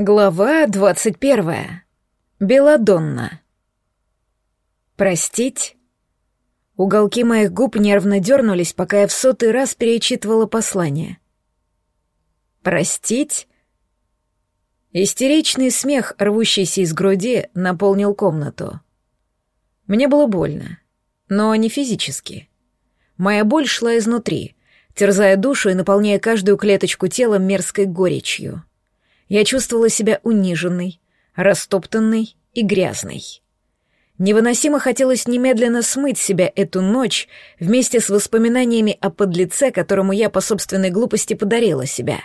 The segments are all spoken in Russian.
Глава двадцать первая. Беладонна. Простить? Уголки моих губ нервно дернулись, пока я в сотый раз перечитывала послание. Простить? Истеричный смех, рвущийся из груди, наполнил комнату. Мне было больно, но не физически. Моя боль шла изнутри, терзая душу и наполняя каждую клеточку тела мерзкой горечью. Я чувствовала себя униженной, растоптанной и грязной. Невыносимо хотелось немедленно смыть себя эту ночь вместе с воспоминаниями о подлеце, которому я по собственной глупости подарила себя.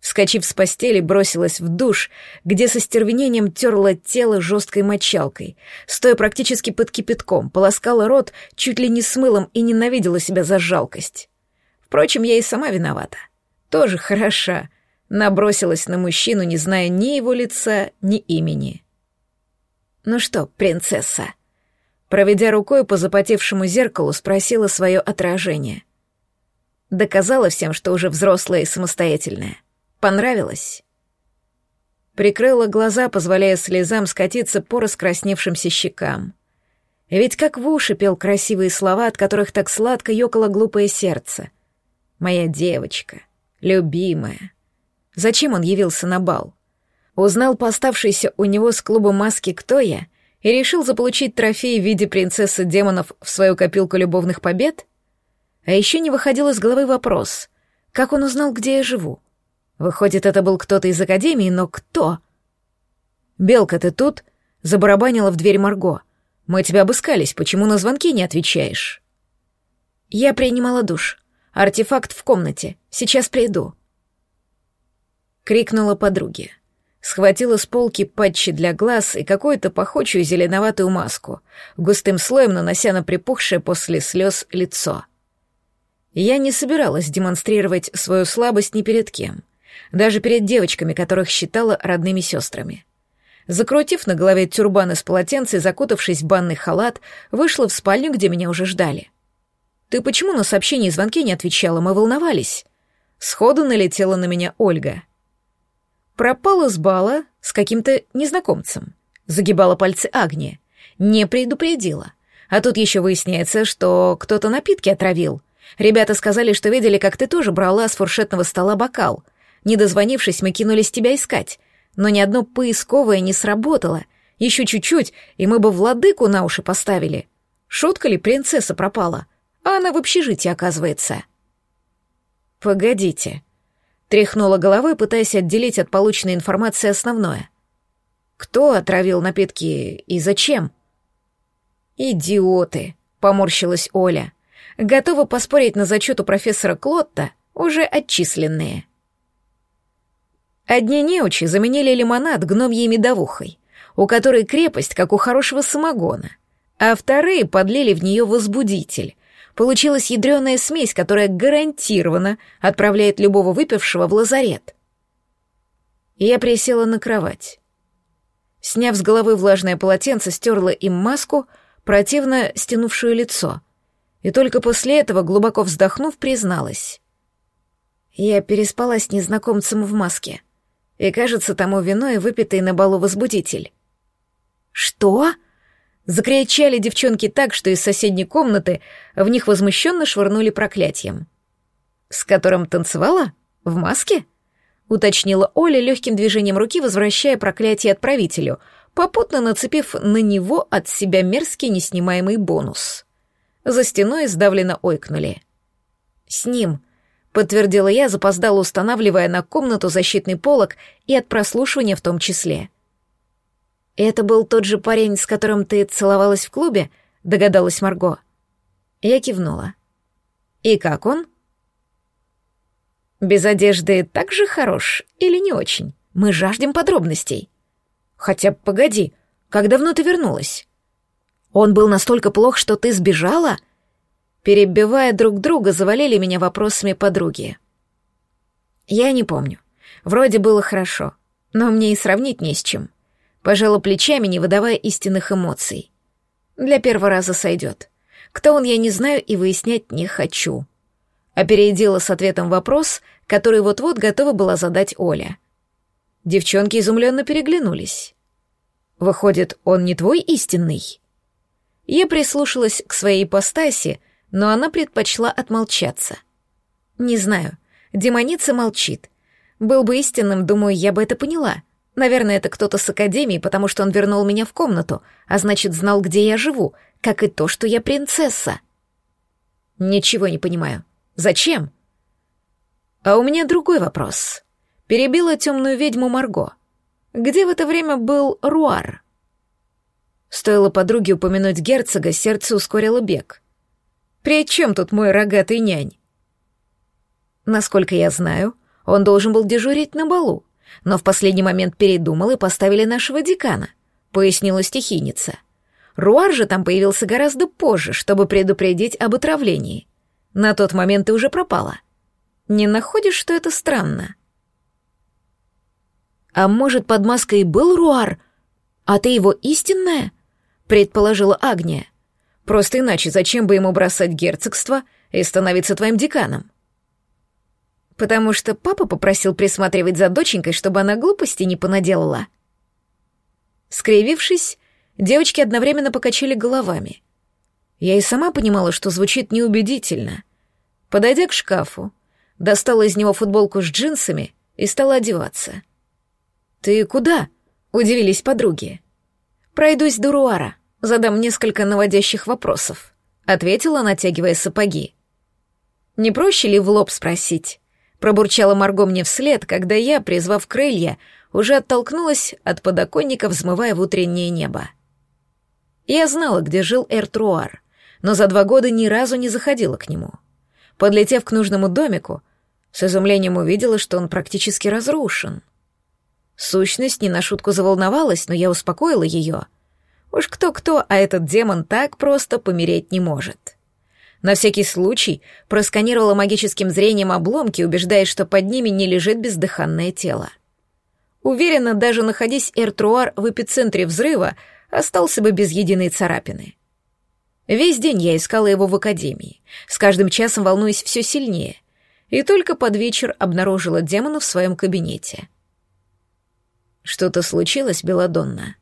Вскочив с постели, бросилась в душ, где со стервенением терла тело жесткой мочалкой, стоя практически под кипятком, полоскала рот чуть ли не с мылом и ненавидела себя за жалкость. Впрочем, я и сама виновата. Тоже хороша, Набросилась на мужчину, не зная ни его лица, ни имени. «Ну что, принцесса?» Проведя рукой по запотевшему зеркалу, спросила свое отражение. Доказала всем, что уже взрослая и самостоятельная. Понравилось? Прикрыла глаза, позволяя слезам скатиться по раскрасневшимся щекам. Ведь как в уши пел красивые слова, от которых так сладко ёкало глупое сердце. «Моя девочка, любимая». Зачем он явился на бал? Узнал по оставшейся у него с клуба маски «Кто я?» и решил заполучить трофей в виде принцессы демонов в свою копилку любовных побед? А еще не выходил из головы вопрос, как он узнал, где я живу? Выходит, это был кто-то из Академии, но кто? «Белка, ты тут?» — забарабанила в дверь Марго. «Мы тебя обыскались, почему на звонки не отвечаешь?» «Я принимала душ. Артефакт в комнате. Сейчас приду», — крикнула подруге. Схватила с полки патчи для глаз и какую-то пахучую зеленоватую маску, густым слоем нанося на припухшее после слез лицо. Я не собиралась демонстрировать свою слабость ни перед кем, даже перед девочками, которых считала родными сестрами. Закрутив на голове тюрбан из полотенца и закутавшись в банный халат, вышла в спальню, где меня уже ждали. «Ты почему на сообщения и звонки не отвечала? Мы волновались». Сходу налетела на меня Ольга — пропала с бала с каким-то незнакомцем. Загибала пальцы Агния. Не предупредила. А тут еще выясняется, что кто-то напитки отравил. Ребята сказали, что видели, как ты тоже брала с фуршетного стола бокал. Не дозвонившись, мы кинулись тебя искать. Но ни одно поисковое не сработало. Еще чуть-чуть, и мы бы владыку на уши поставили. Шутка ли принцесса пропала? А она в общежитии, оказывается. Погодите. Тряхнула головой, пытаясь отделить от полученной информации основное. Кто отравил напитки и зачем? Идиоты, поморщилась Оля. Готова поспорить на зачет у профессора Клотта, уже отчисленные. Одни неучи заменили лимонад гномьей медовухой, у которой крепость, как у хорошего самогона, а вторые подлили в нее возбудитель, Получилась ядреная смесь, которая гарантированно отправляет любого выпившего в лазарет. Я присела на кровать. Сняв с головы влажное полотенце, стерла им маску, противно стянувшую лицо. И только после этого, глубоко вздохнув, призналась. Я переспала с незнакомцем в маске. И, кажется, тому виной выпитый на балу возбудитель. «Что?» Закричали девчонки так, что из соседней комнаты в них возмущенно швырнули проклятием. «С которым танцевала? В маске?» — уточнила Оля легким движением руки, возвращая проклятие отправителю, попутно нацепив на него от себя мерзкий неснимаемый бонус. За стеной сдавленно ойкнули. «С ним», — подтвердила я, запоздала, устанавливая на комнату защитный полог и от прослушивания в том числе — «Это был тот же парень, с которым ты целовалась в клубе?» — догадалась Марго. Я кивнула. «И как он?» «Без одежды так же хорош или не очень? Мы жаждем подробностей». «Хотя, погоди, как давно ты вернулась?» «Он был настолько плох, что ты сбежала?» Перебивая друг друга, завалили меня вопросами подруги. «Я не помню. Вроде было хорошо, но мне и сравнить не с чем». Пожала плечами, не выдавая истинных эмоций. Для первого раза сойдет. Кто он, я не знаю и выяснять не хочу. Опередила с ответом вопрос, который вот-вот готова была задать Оля. Девчонки изумленно переглянулись. Выходит, он не твой истинный? Я прислушалась к своей ипостаси, но она предпочла отмолчаться. Не знаю, демоница молчит. Был бы истинным, думаю, я бы это поняла. Наверное, это кто-то с академии, потому что он вернул меня в комнату, а значит, знал, где я живу, как и то, что я принцесса. Ничего не понимаю. Зачем? А у меня другой вопрос. Перебила темную ведьму Марго. Где в это время был Руар? Стоило подруге упомянуть герцога, сердце ускорило бег. «При чем тут мой рогатый нянь?» Насколько я знаю, он должен был дежурить на балу, но в последний момент передумал и поставили нашего декана, пояснила стихийница. Руар же там появился гораздо позже, чтобы предупредить об отравлении. На тот момент ты уже пропала. Не находишь, что это странно? А может, под маской был Руар, а ты его истинная? Предположила Агния. Просто иначе зачем бы ему бросать герцогство и становиться твоим деканом? Потому что папа попросил присматривать за доченькой, чтобы она глупости не понаделала. Скривившись, девочки одновременно покачали головами. Я и сама понимала, что звучит неубедительно. Подойдя к шкафу, достала из него футболку с джинсами и стала одеваться. «Ты куда?» — удивились подруги. «Пройдусь до Руара, задам несколько наводящих вопросов», — ответила, натягивая сапоги. «Не проще ли в лоб спросить?» Пробурчала Марго мне вслед, когда я, призвав крылья, уже оттолкнулась от подоконника, взмывая в утреннее небо. Я знала, где жил Эртруар, но за два года ни разу не заходила к нему. Подлетев к нужному домику, с изумлением увидела, что он практически разрушен. Сущность не на шутку заволновалась, но я успокоила ее. Уж кто-кто, а этот демон так просто помереть не может. На всякий случай просканировала магическим зрением обломки, убеждаясь, что под ними не лежит бездыханное тело. Уверена, даже находясь Эртруар в эпицентре взрыва, остался бы без единой царапины. Весь день я искала его в академии, с каждым часом волнуясь все сильнее, и только под вечер обнаружила демона в своем кабинете. «Что-то случилось, Беладонна?» —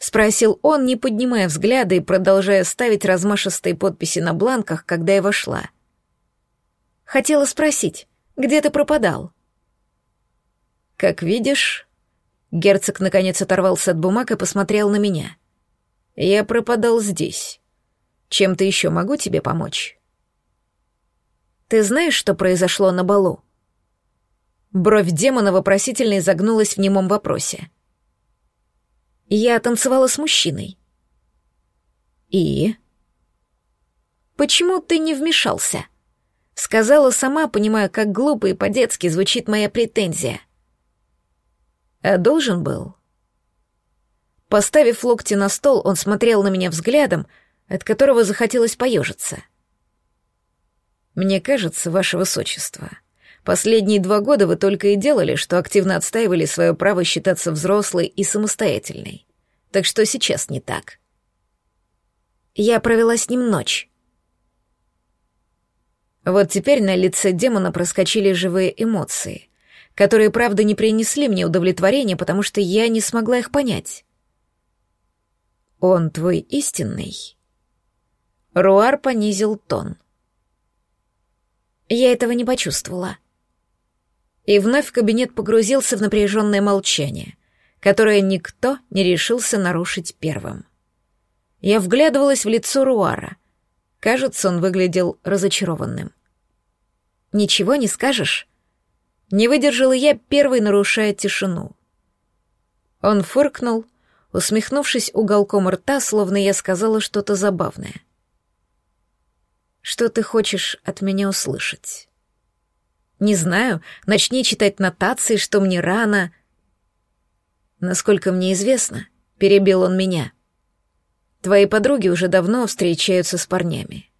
спросил он, не поднимая взгляда и продолжая ставить размашистые подписи на бланках, когда я вошла. «Хотела спросить, где ты пропадал?» «Как видишь...» Герцог наконец оторвался от бумаг и посмотрел на меня. «Я пропадал здесь. Чем-то еще могу тебе помочь?» «Ты знаешь, что произошло на балу?» Бровь демона вопросительно изогнулась в немом вопросе. Я танцевала с мужчиной. И? Почему ты не вмешался? Сказала сама, понимая, как глупо и по-детски звучит моя претензия. А должен был. Поставив локти на стол, он смотрел на меня взглядом, от которого захотелось поежиться. «Мне кажется, ваше высочество, последние два года вы только и делали, что активно отстаивали свое право считаться взрослой и самостоятельной. Так что сейчас не так. Я провела с ним ночь. Вот теперь на лице демона проскочили живые эмоции, которые, правда, не принесли мне удовлетворения, потому что я не смогла их понять. «Он твой истинный?» Руар понизил тон. Я этого не почувствовала. И вновь кабинет погрузился в напряженное молчание которое никто не решился нарушить первым. Я вглядывалась в лицо Руара. Кажется, он выглядел разочарованным. «Ничего не скажешь?» Не выдержала я, первой нарушая тишину. Он фыркнул, усмехнувшись уголком рта, словно я сказала что-то забавное. «Что ты хочешь от меня услышать?» «Не знаю, начни читать нотации, что мне рано», Насколько мне известно, перебил он меня. Твои подруги уже давно встречаются с парнями.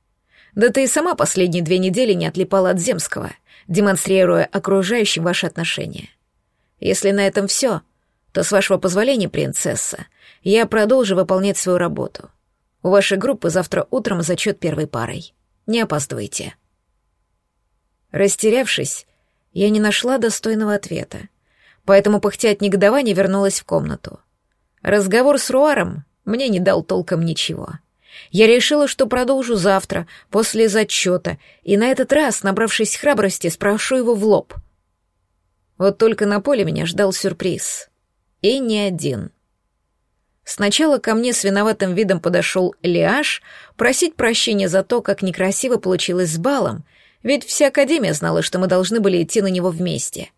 Да ты и сама последние две недели не отлипала от Земского, демонстрируя окружающим ваши отношения. Если на этом все, то, с вашего позволения, принцесса, я продолжу выполнять свою работу. У вашей группы завтра утром зачет первой парой. Не опаздывайте. Растерявшись, я не нашла достойного ответа, поэтому, пыхтя от негодования, вернулась в комнату. Разговор с Руаром мне не дал толком ничего. Я решила, что продолжу завтра, после зачета, и на этот раз, набравшись храбрости, спрошу его в лоб. Вот только на поле меня ждал сюрприз. И не один. Сначала ко мне с виноватым видом подошел Лиаш просить прощения за то, как некрасиво получилось с балом, ведь вся Академия знала, что мы должны были идти на него вместе.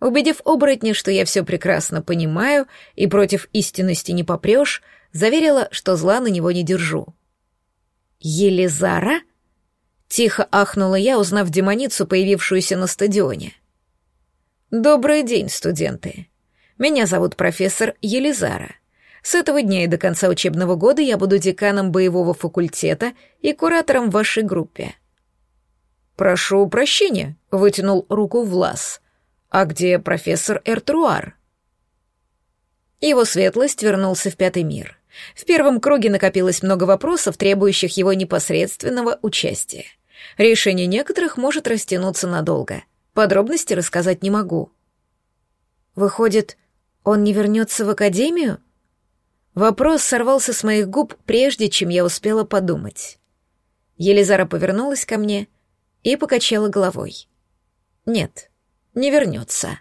Убедив оборотня, что я все прекрасно понимаю и против истинности не попрешь, заверила, что зла на него не держу. «Елизара?» — тихо ахнула я, узнав демоницу, появившуюся на стадионе. «Добрый день, студенты. Меня зовут профессор Елизара. С этого дня и до конца учебного года я буду деканом боевого факультета и куратором в вашей группе». «Прошу прощения», — вытянул руку Влас. «А где профессор Эртруар?» Его светлость вернулся в пятый мир. В первом круге накопилось много вопросов, требующих его непосредственного участия. Решение некоторых может растянуться надолго. Подробности рассказать не могу. Выходит, он не вернется в академию? Вопрос сорвался с моих губ, прежде чем я успела подумать. Елизара повернулась ко мне и покачала головой. Нет, не вернется.